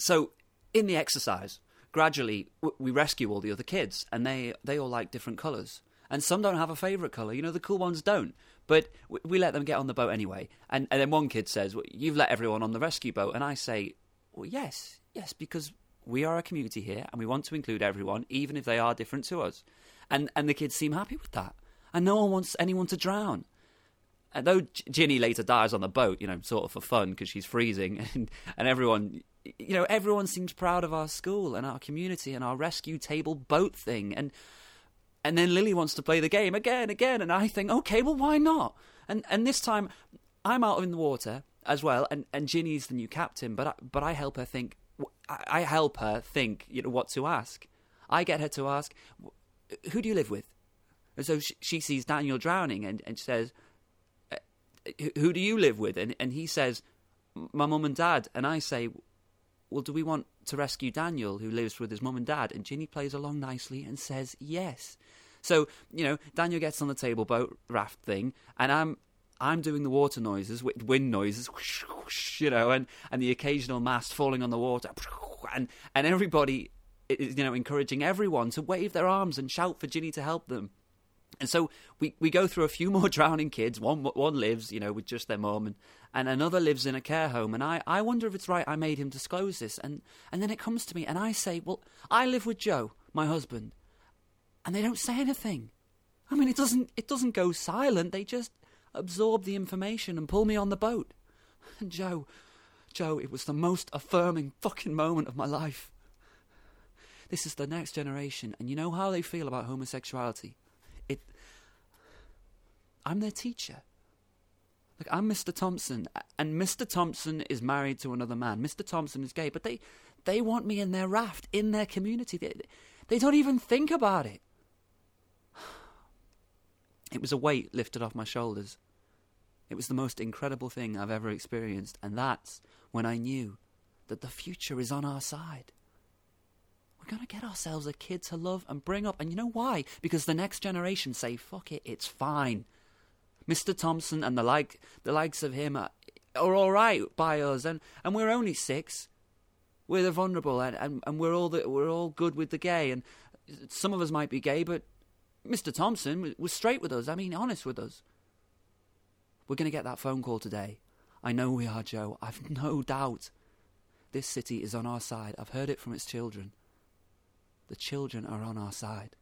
So in the exercise, gradually we rescue all the other kids, and they they all like different colours. And some don't have a favourite colour. You know, the cool ones don't. But we let them get on the boat anyway. And, and then one kid says, well, You've let everyone on the rescue boat. And I say, Well, yes, yes, because we are a community here and we want to include everyone, even if they are different to us. And, and the kids seem happy with that. And no one wants anyone to drown. And though Ginny later dies on the boat, you know, sort of for fun because she's freezing, and, and everyone, you know, everyone seems proud of our school and our community and our rescue table boat thing. And and then Lily wants to play the game again, again, and I think, okay, well, why not? And and this time, I'm out in the water as well, and and Ginny's the new captain, but I, but I help her think. I help her think, you know, what to ask. I get her to ask, who do you live with? And so she, she sees Daniel drowning, and and she says, "Uh, who do you live with? And and he says, my mum and dad. And I say, well, do we want to rescue Daniel, who lives with his mum and dad? And Ginny plays along nicely and says yes. So you know, Daniel gets on the table boat raft thing, and I'm I'm doing the water noises, wi- wind noises, you know, and, and the occasional mast falling on the water, and and everybody is you know encouraging everyone to wave their arms and shout for Ginny to help them. And so we, we go through a few more drowning kids. One one lives, you know, with just their mum, and, and another lives in a care home. And I, I wonder if it's right I made him disclose this. And and then it comes to me, and I say, well, I live with Joe, my husband, and they don't say anything. I mean, it doesn't it doesn't go silent. They just absorb the information and pull me on the boat. And Joe, Joe, it was the most affirming fucking moment of my life. This is the next generation, and you know how they feel about homosexuality. I'm their teacher. Like I'm Mr. Thompson, and Mr. Thompson is married to another man. Mr. Thompson is gay, but they they want me in their raft, in their community. They, they don't even think about it. It was a weight lifted off my shoulders. It was the most incredible thing I've ever experienced, and that's when I knew that the future is on our side. We're going to get ourselves a kid to love and bring up, and you know why? Because the next generation say, fuck it, it's fine. Mr. Thompson and the like, the likes of him are, are all right by us, and, and we're only six. We're the vulnerable, and, and, and we're all the, we're all good with the gay, and some of us might be gay, but Mr. Thompson was, straight with us. I mean, honest with us. We're going to get that phone call today. I know we are, Joe. I've no doubt. This city is on our side. I've heard it from its children. The children are on our side.